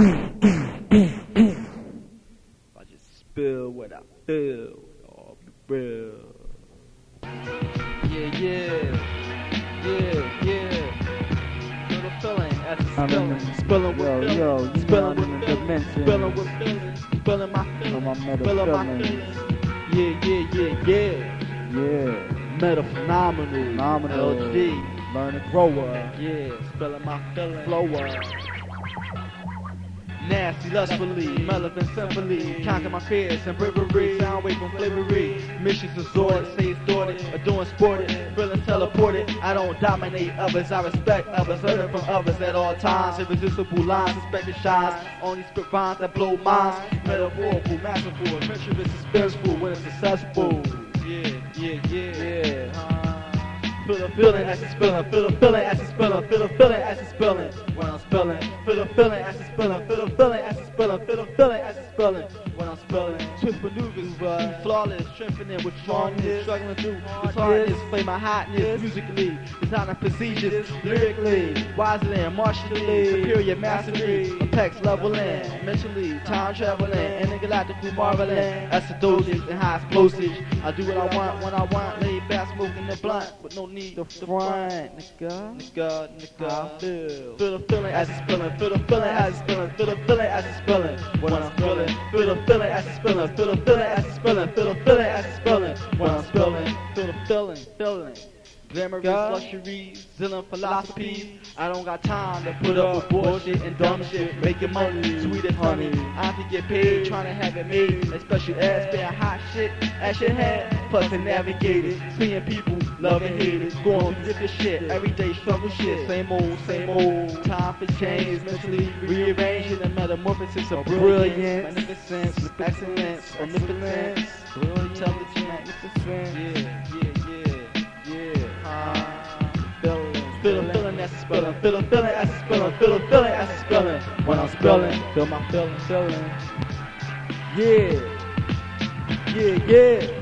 I just spill what I feel, all be real. Yeah, yeah, yeah, yeah. The feeling I'm spilling, spilling with yo, yo, you spilling with in the feeling, dimension. spilling with feeling, spilling my feelings, meta spilling my feeling. feelings. Yeah, yeah, yeah, yeah. Yeah. Meta phenomenal, Phenomenal. LG. Learn to grow up. Yeah, spilling my feelings. Flower. Nasty, lustfully, relevant, simply, conquer my fears and bravery, sound away from slavery. Missions resorted, say it's thwarted, or doing sported, feeling teleported. I don't dominate others, I respect others, learning from others at all times. Irresistible lines, suspected shines, only spit rhymes that blow minds. Metaphorical, masterful, adventurous, suspenseful, when it's successful. Yeah, yeah, yeah. Yeah. Uh, Feel the feeling as it's spilling, feel the feeling as it's spilling, feel the feeling as it's spilling. When I'm spilling, feel the feeling as it's spilling, feel it's spilling. When I'm spilling, swift maneuvers, uh, flawless, strengthening with strongness, struggling through this hardness, play my hotness musically, designing procedures lyrically, wisely and martially, superior mastery, apex leveling, mentally, time traveling, intergalactical marveling, acidosis and high explosives. I do what I want when I want, lay back smoking the blunt with no need The to front, front. nigga. Nigga, nigga, I feel. Feel the feeling as it's spilling, feel the feeling as it's spilling, feel the feeling as it's spilling. When I'm spilling, feel the feeling as it's spilling, feel the feeling as it's spilling, feel the feeling as it's. When I'm spilling, feel the feeling, feeling. Glamorous luxuries, philosophies. I don't got time to put up with bullshit and dumb shit. Making money, sweet as honey. I can get paid trying to have it made. Especially ass spare hot shit at your head. Plus to navigate it. Seeing people love and hate it. Going through different shit. Everyday struggle shit. Same old, same old. Time for change. Mentally rearranging the metamorphosis of brilliance. Magnificence, excellence, omnipotence. Intelligent, magnificent. Yeah, yeah, yeah, yeah. Uh, Feeling. Feeling it's spilling, feeling as it's spilling, feel feeling as spilling. When I'm spilling, feel my feeling, feeling. Yeah. Yeah, yeah.